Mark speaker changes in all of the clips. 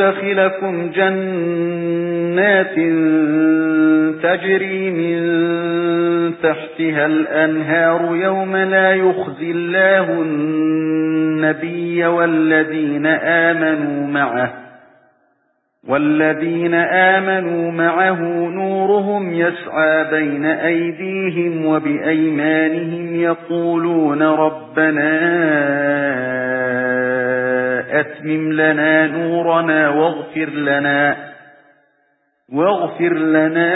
Speaker 1: ويدخلكم جنات تجري من تحتها الأنهار يوم لا يخزي الله النبي والذين آمنوا معه وَالَّذِينَ آمَنُوا مَعَهُ نُورُهُمْ يَسْعَى بَيْنَ أَيْدِيهِمْ وَبِأَيْمَانِهِمْ يَقُولُونَ رَبَّنَا أَتْمِمْ لَنَا نُورَنَا وَاغْفِرْ لَنَا وَاغْفِرْ لَنَا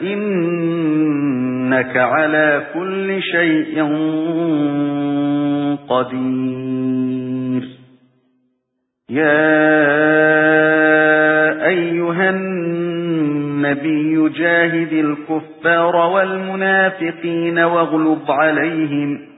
Speaker 1: إِنَّكَ عَلَى كُلِّ شَيْءٍ قَدِيرٌ. يَا أَيُّهَا النَّبِيُّ جَاهِدِ الْكُفَّارَ وَالْمُنَافِقِينَ وَاغْلُظْ عَلَيْهِمْ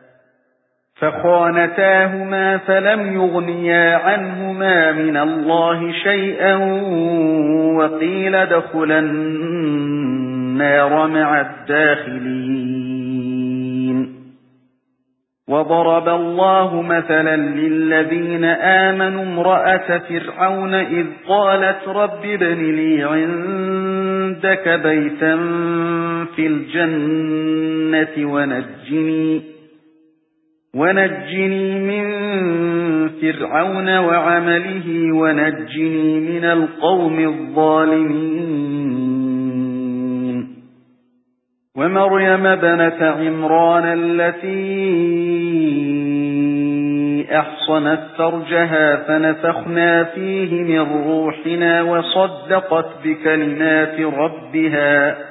Speaker 1: فخانتاهما فلم يغنيا عنهما من الله شيئا وقيل دخلا النار مع الداخلين. وَضَرَبَ اللَّهُ مَثَلًا لِّلَّذِينَ آمَنُوا امْرَأَتَ فِرْعَوْنَ إِذْ قَالَتْ رَبِّ ابْنِ لِي عِندَكَ بَيْتًا فِي الْجَنَّةِ وَنَجِّنِي وَنَجِّنِي مِن فِرْعَوْنَ وَعَمَلِهِ وَنَجِّنِي مِنَ الْقَوْمِ الظَّالِمِينَ وَمَرْيَمَ ابْنَتَ عِمْرَانَ الَّتِي أَحْصَنَتْ فَرْجَهَا فَنَفَخْنَا فِيهِ مِنْ رُوحِنَا وَصَدَّقَتْ بِكَلِمَاتِ رَبِّهَا